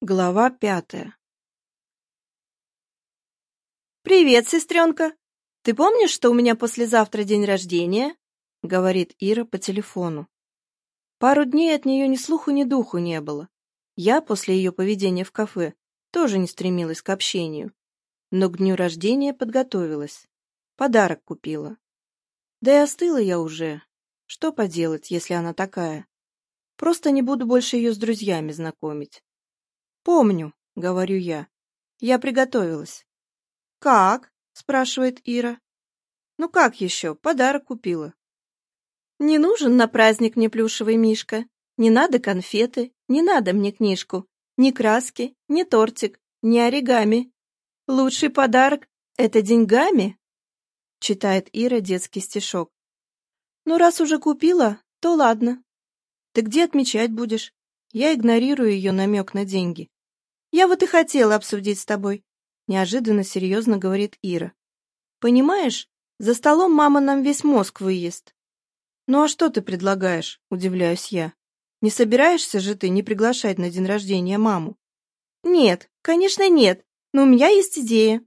Глава пятая «Привет, сестренка! Ты помнишь, что у меня послезавтра день рождения?» — говорит Ира по телефону. Пару дней от нее ни слуху, ни духу не было. Я после ее поведения в кафе тоже не стремилась к общению, но к дню рождения подготовилась, подарок купила. Да и остыла я уже. Что поделать, если она такая? Просто не буду больше ее с друзьями знакомить. «Помню», — говорю я. «Я приготовилась». «Как?» — спрашивает Ира. «Ну как еще? Подарок купила». «Не нужен на праздник мне плюшевый мишка. Не надо конфеты, не надо мне книжку, ни краски, ни тортик, ни оригами. Лучший подарок — это деньгами?» — читает Ира детский стишок. «Ну, раз уже купила, то ладно. Ты где отмечать будешь?» Я игнорирую ее намек на деньги. «Я вот и хотела обсудить с тобой», — неожиданно серьезно говорит Ира. «Понимаешь, за столом мама нам весь мозг выест». «Ну а что ты предлагаешь?» — удивляюсь я. «Не собираешься же ты не приглашать на день рождения маму?» «Нет, конечно нет, но у меня есть идея.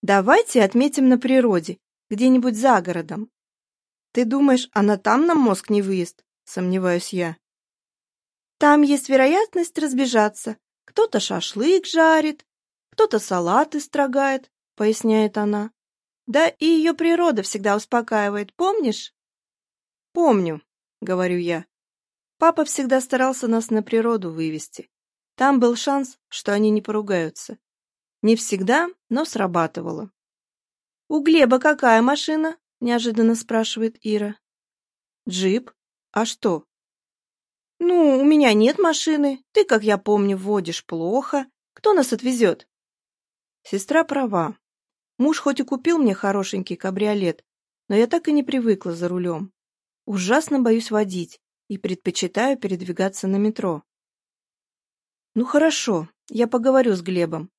Давайте отметим на природе, где-нибудь за городом». «Ты думаешь, она там нам мозг не выест?» — сомневаюсь я. Там есть вероятность разбежаться. Кто-то шашлык жарит, кто-то салаты строгает, поясняет она. Да и ее природа всегда успокаивает, помнишь? Помню, говорю я. Папа всегда старался нас на природу вывести. Там был шанс, что они не поругаются. Не всегда, но срабатывало. «У Глеба какая машина?» – неожиданно спрашивает Ира. «Джип. А что?» «Ну, у меня нет машины, ты, как я помню, водишь плохо. Кто нас отвезет?» Сестра права. Муж хоть и купил мне хорошенький кабриолет, но я так и не привыкла за рулем. Ужасно боюсь водить и предпочитаю передвигаться на метро. Ну хорошо, я поговорю с Глебом.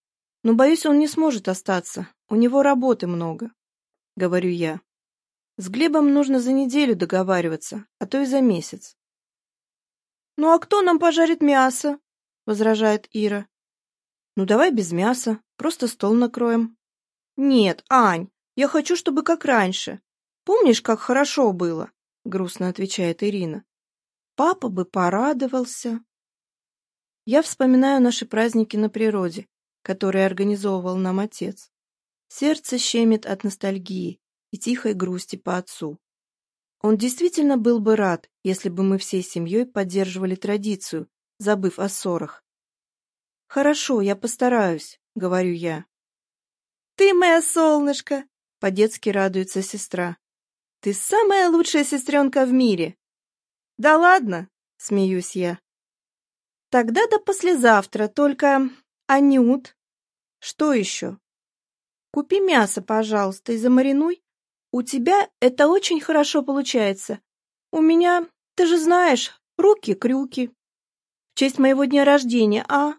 Но боюсь, он не сможет остаться, у него работы много, говорю я. С Глебом нужно за неделю договариваться, а то и за месяц. «Ну а кто нам пожарит мясо?» — возражает Ира. «Ну давай без мяса, просто стол накроем». «Нет, Ань, я хочу, чтобы как раньше. Помнишь, как хорошо было?» — грустно отвечает Ирина. «Папа бы порадовался». Я вспоминаю наши праздники на природе, которые организовывал нам отец. Сердце щемит от ностальгии и тихой грусти по отцу. Он действительно был бы рад, если бы мы всей семьей поддерживали традицию, забыв о ссорах. «Хорошо, я постараюсь», — говорю я. «Ты моя солнышко!» — по-детски радуется сестра. «Ты самая лучшая сестренка в мире!» «Да ладно!» — смеюсь я. «Тогда до послезавтра, только... Анют!» «Что еще?» «Купи мясо, пожалуйста, и замаринуй». У тебя это очень хорошо получается. У меня, ты же знаешь, руки-крюки. В честь моего дня рождения, а?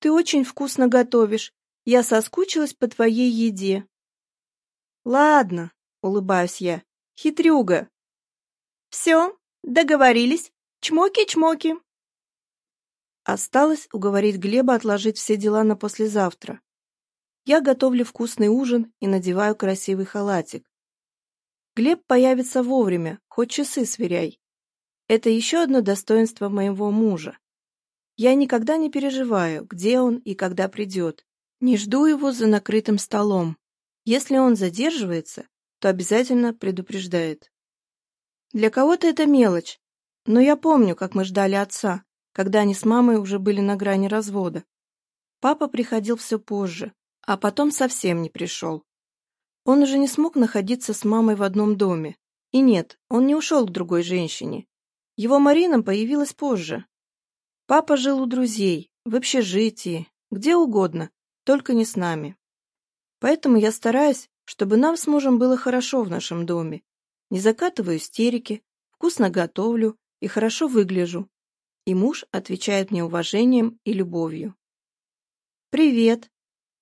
Ты очень вкусно готовишь. Я соскучилась по твоей еде. Ладно, улыбаюсь я. Хитрюга. Все, договорились. Чмоки-чмоки. Осталось уговорить Глеба отложить все дела на послезавтра. Я готовлю вкусный ужин и надеваю красивый халатик. Глеб появится вовремя, хоть часы сверяй. Это еще одно достоинство моего мужа. Я никогда не переживаю, где он и когда придет. Не жду его за накрытым столом. Если он задерживается, то обязательно предупреждает. Для кого-то это мелочь, но я помню, как мы ждали отца, когда они с мамой уже были на грани развода. Папа приходил все позже, а потом совсем не пришел. Он уже не смог находиться с мамой в одном доме. И нет, он не ушел к другой женщине. Его Марина появилась позже. Папа жил у друзей, в общежитии, где угодно, только не с нами. Поэтому я стараюсь, чтобы нам с мужем было хорошо в нашем доме. Не закатываю истерики, вкусно готовлю и хорошо выгляжу. И муж отвечает мне уважением и любовью. «Привет!»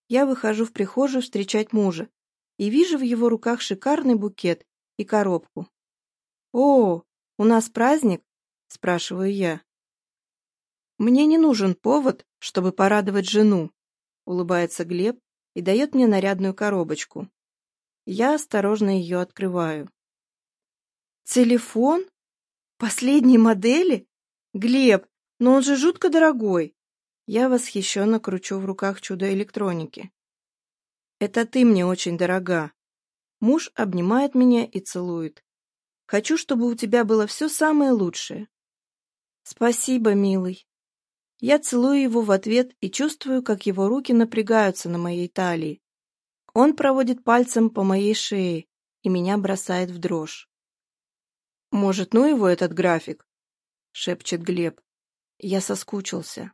Я выхожу в прихожую встречать мужа, и вижу в его руках шикарный букет и коробку. «О, у нас праздник?» – спрашиваю я. «Мне не нужен повод, чтобы порадовать жену», – улыбается Глеб и дает мне нарядную коробочку. Я осторожно ее открываю. «Телефон? Последней модели? Глеб, но он же жутко дорогой!» Я восхищенно кручу в руках чудо электроники. Это ты мне очень дорога. Муж обнимает меня и целует. Хочу, чтобы у тебя было все самое лучшее. Спасибо, милый. Я целую его в ответ и чувствую, как его руки напрягаются на моей талии. Он проводит пальцем по моей шее, и меня бросает в дрожь. «Может, ну его этот график?» — шепчет Глеб. Я соскучился.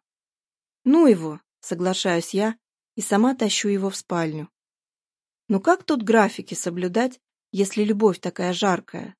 «Ну его!» — соглашаюсь я и сама тащу его в спальню. Ну как тут графики соблюдать, если любовь такая жаркая?